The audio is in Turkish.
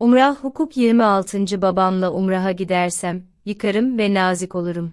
Umrah hukuk 26. babamla umraha gidersem, yıkarım ve nazik olurum.